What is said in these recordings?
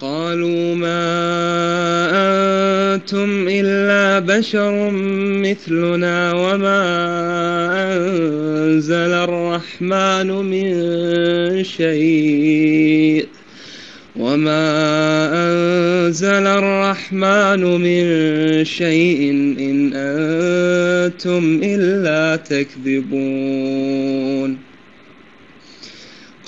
قالوا ما أنتم إلا بشر مثلنا وما أنزل الرحمن من شيء وما أنزل الرحمن من شيء إن أنتم إلا تكذبون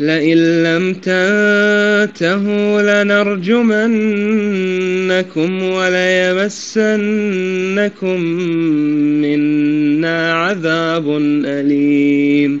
لئن لم تنتهوا لنرجمنكم وليمسنكم منا عذاب أليم.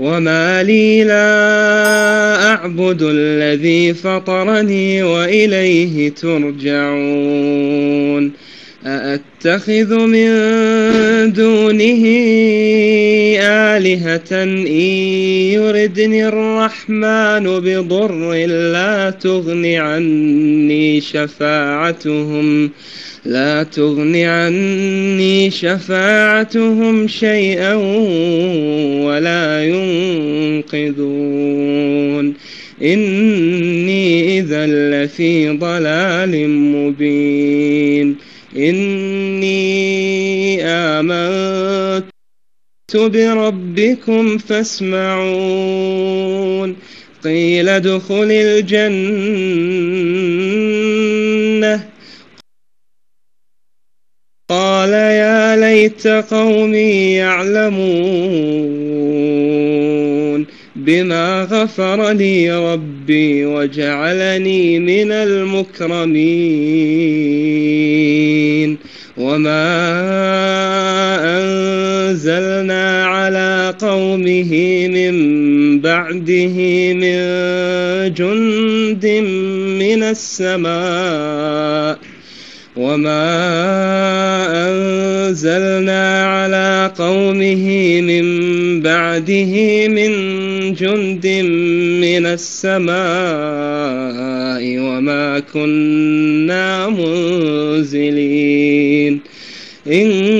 وما لي لا أعبد الذي فطرني وإليه ترجعون أأتخذ من دونه آلهة إن يردني الرحمن بضر لا تغن عني شفاعتهم لا تغن عني شفاعتهم شيئا ولا ينقذون. إني إذا لفي ضلال مبين. إني آمنت بربكم فاسمعون. قيل ادخل الجنة. قال يا ليت قومي يعلمون. بما غفر لي ربي وجعلني من المكرمين وما أنزلنا على قومه من بعده من جند من السماء وما أنزلنا على قومه من بعده من جند من السماء وما كنا منزلين. إن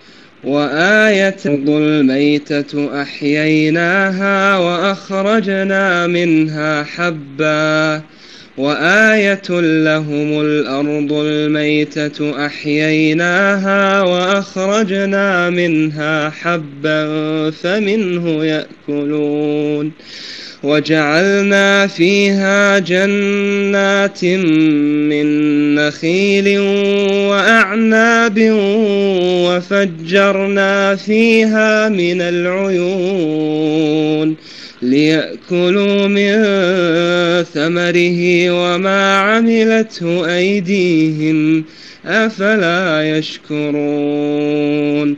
وآية الميتة أحييناها وأخرجنا منها حبا وآية لهم الأرض الميتة أحييناها وأخرجنا منها حبا فمنه يأكلون وجعلنا فيها جنات من نخيل وأعناب وفجرنا فيها من العيون ليأكلوا من ثمره وما عملته أيديهم أفلا يشكرون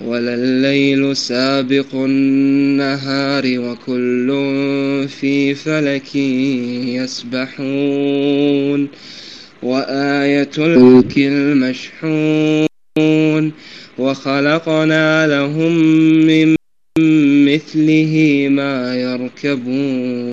ولا الليل سابق النهار وكل في فلك يسبحون وآية الملك المشحون وخلقنا لهم من مثله ما يركبون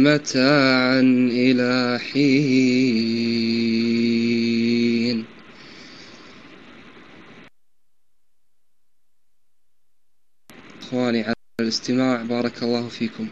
ومتاعا إلى حين. إخواني على الاستماع بارك الله فيكم.